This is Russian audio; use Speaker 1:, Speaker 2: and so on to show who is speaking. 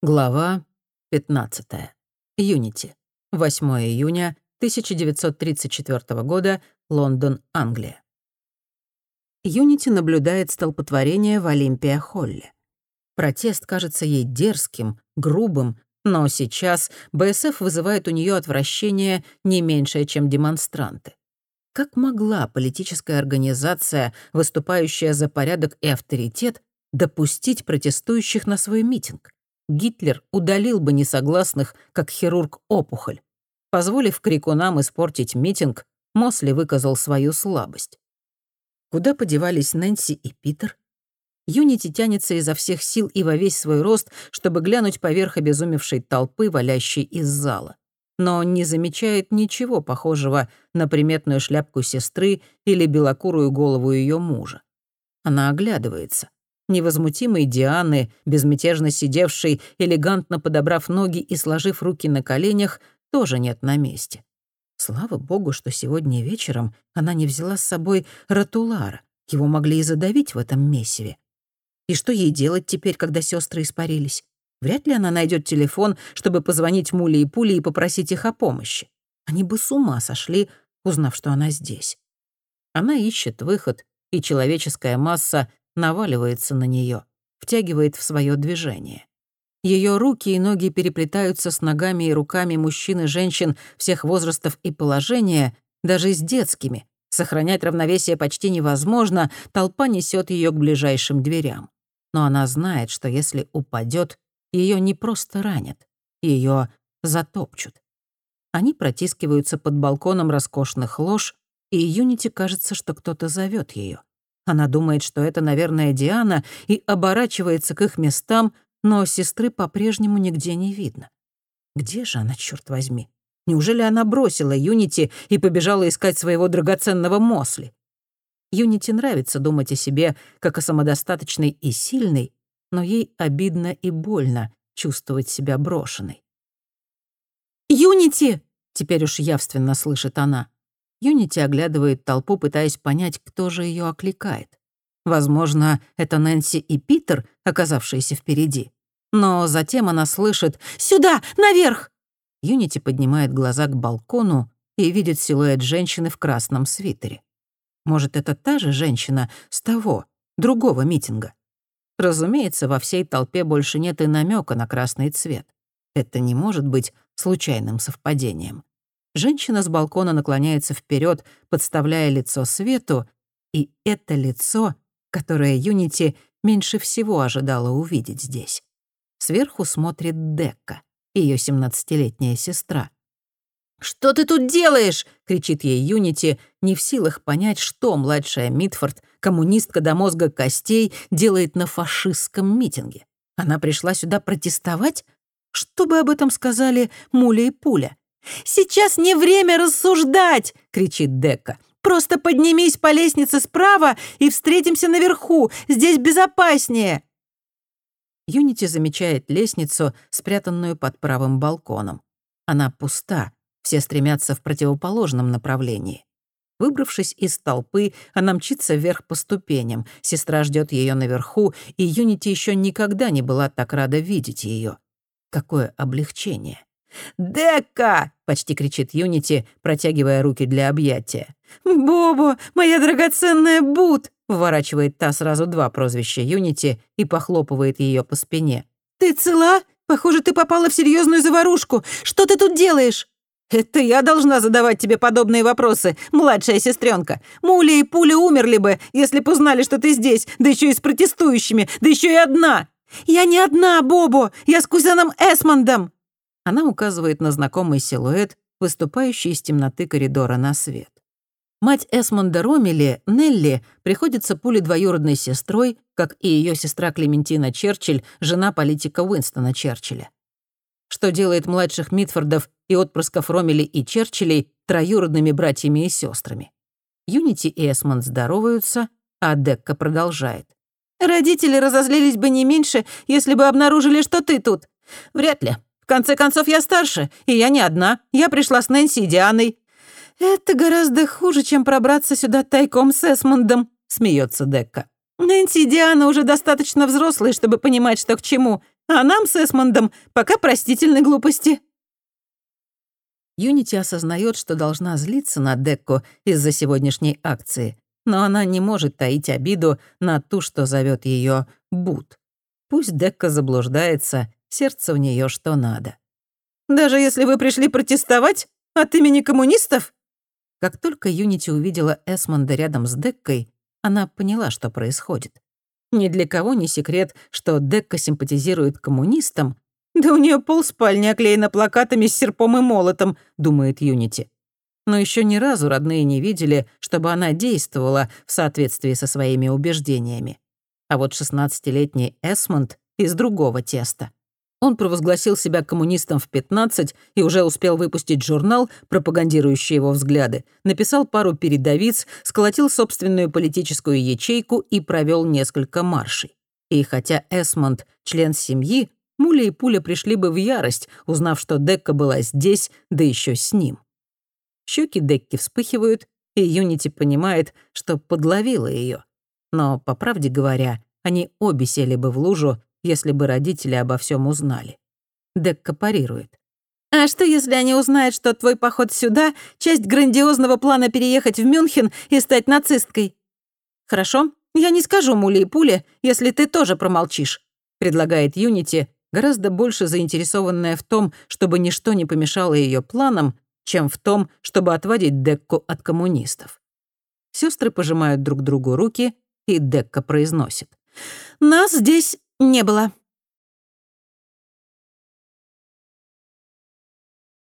Speaker 1: Глава 15. Юнити. 8 июня 1934 года. Лондон, Англия. Юнити наблюдает столпотворение в Олимпия-Холле. Протест кажется ей дерзким, грубым, но сейчас БСФ вызывает у нее отвращение не меньшее, чем демонстранты. Как могла политическая организация, выступающая за порядок и авторитет, допустить протестующих на свой митинг? Гитлер удалил бы несогласных, как хирург опухоль. Позволив крикунам испортить митинг, Мосли выказал свою слабость. Куда подевались Нэнси и Питер? Юнити тянется изо всех сил и во весь свой рост, чтобы глянуть поверх обезумевшей толпы, валящей из зала. Но не замечает ничего похожего на приметную шляпку сестры или белокурую голову ее мужа. Она оглядывается невозмутимой Дианы, безмятежно сидевшей, элегантно подобрав ноги и сложив руки на коленях, тоже нет на месте. Слава богу, что сегодня вечером она не взяла с собой Ратулара. Его могли и задавить в этом месиве. И что ей делать теперь, когда сестры испарились? Вряд ли она найдет телефон, чтобы позвонить Муле и Пуле и попросить их о помощи. Они бы с ума сошли, узнав, что она здесь. Она ищет выход, и человеческая масса наваливается на нее, втягивает в свое движение. Ее руки и ноги переплетаются с ногами и руками мужчин и женщин всех возрастов и положения, даже с детскими. Сохранять равновесие почти невозможно, толпа несет ее к ближайшим дверям. Но она знает, что если упадет, ее не просто ранят, ее затопчут. Они протискиваются под балконом роскошных лож, и Юнити кажется, что кто-то зовет ее. Она думает, что это, наверное, Диана, и оборачивается к их местам, но сестры по-прежнему нигде не видно. Где же она, черт возьми? Неужели она бросила Юнити и побежала искать своего драгоценного Мосли? Юнити нравится думать о себе как о самодостаточной и сильной, но ей обидно и больно чувствовать себя брошенной. «Юнити!» — теперь уж явственно слышит она. Юнити оглядывает толпу, пытаясь понять, кто же ее окликает. Возможно, это Нэнси и Питер, оказавшиеся впереди. Но затем она слышит «Сюда! Наверх!» Юнити поднимает глаза к балкону и видит силуэт женщины в красном свитере. Может, это та же женщина с того, другого митинга? Разумеется, во всей толпе больше нет и намека на красный цвет. Это не может быть случайным совпадением. Женщина с балкона наклоняется вперед, подставляя лицо свету, и это лицо, которое Юнити меньше всего ожидала увидеть здесь. Сверху смотрит Декка, ее 17-летняя сестра. «Что ты тут делаешь?» — кричит ей Юнити, не в силах понять, что младшая Митфорд, коммунистка до мозга костей, делает на фашистском митинге. Она пришла сюда протестовать? Что бы об этом сказали Муля и Пуля? «Сейчас не время рассуждать!» — кричит Дека. «Просто поднимись по лестнице справа и встретимся наверху. Здесь безопаснее!» Юнити замечает лестницу, спрятанную под правым балконом. Она пуста, все стремятся в противоположном направлении. Выбравшись из толпы, она мчится вверх по ступеням. Сестра ждет ее наверху, и Юнити еще никогда не была так рада видеть ее. Какое облегчение! «Дека!» — почти кричит Юнити, протягивая руки для объятия. «Бобо, моя драгоценная Бут!» — выворачивает та сразу два прозвища Юнити и похлопывает ее по спине. «Ты цела? Похоже, ты попала в серьезную заварушку. Что ты тут делаешь?» «Это я должна задавать тебе подобные вопросы, младшая сестренка. Муля и Пуля умерли бы, если бы узнали, что ты здесь, да еще и с протестующими, да еще и одна!» «Я не одна, Бобо! Я с кузеном Эсмондом!» Она указывает на знакомый силуэт, выступающий из темноты коридора на свет. Мать Эсмонда Ромели, Нелли, приходится пулей двоюродной сестрой, как и ее сестра Клементина Черчилль, жена политика Уинстона Черчилля. Что делает младших Митфордов и отпрысков Ромели и Черчиллей троюродными братьями и сестрами. Юнити и Эсмонд здороваются, а Декка продолжает. «Родители разозлились бы не меньше, если бы обнаружили, что ты тут. Вряд ли конце концов, я старше, и я не одна. Я пришла с Нэнси и Дианой». «Это гораздо хуже, чем пробраться сюда тайком с Эсмондом», — смеется Декка. «Нэнси и Диана уже достаточно взрослые, чтобы понимать, что к чему. а нам с Эсмондом пока простительны глупости». Юнити осознает, что должна злиться на Декко из-за сегодняшней акции, но она не может таить обиду на ту, что зовет ее Бут. Пусть Декка заблуждается, сердце у нее что надо. «Даже если вы пришли протестовать от имени коммунистов?» Как только Юнити увидела Эсмонда рядом с Деккой, она поняла, что происходит. Ни для кого не секрет, что Декка симпатизирует коммунистам. «Да у нее полспальни оклеена плакатами с серпом и молотом», — думает Юнити. Но еще ни разу родные не видели, чтобы она действовала в соответствии со своими убеждениями. А вот 16-летний Эсмонд из другого теста. Он провозгласил себя коммунистом в 15 и уже успел выпустить журнал, пропагандирующий его взгляды, написал пару передовиц, сколотил собственную политическую ячейку и провел несколько маршей. И хотя Эсмонд — член семьи, Муля и Пуля пришли бы в ярость, узнав, что Декка была здесь, да еще с ним. Щеки Декки вспыхивают, и Юнити понимает, что подловила ее. Но, по правде говоря, они обе сели бы в лужу, если бы родители обо всем узнали. Декка парирует. «А что, если они узнают, что твой поход сюда — часть грандиозного плана переехать в Мюнхен и стать нацисткой?» «Хорошо, я не скажу Муле и Пуле, если ты тоже промолчишь», — предлагает Юнити, гораздо больше заинтересованная в том, чтобы ничто не помешало ее планам, чем в том, чтобы отводить Декку от коммунистов. Сестры пожимают друг другу руки, и Декка произносит. «Нас здесь не было.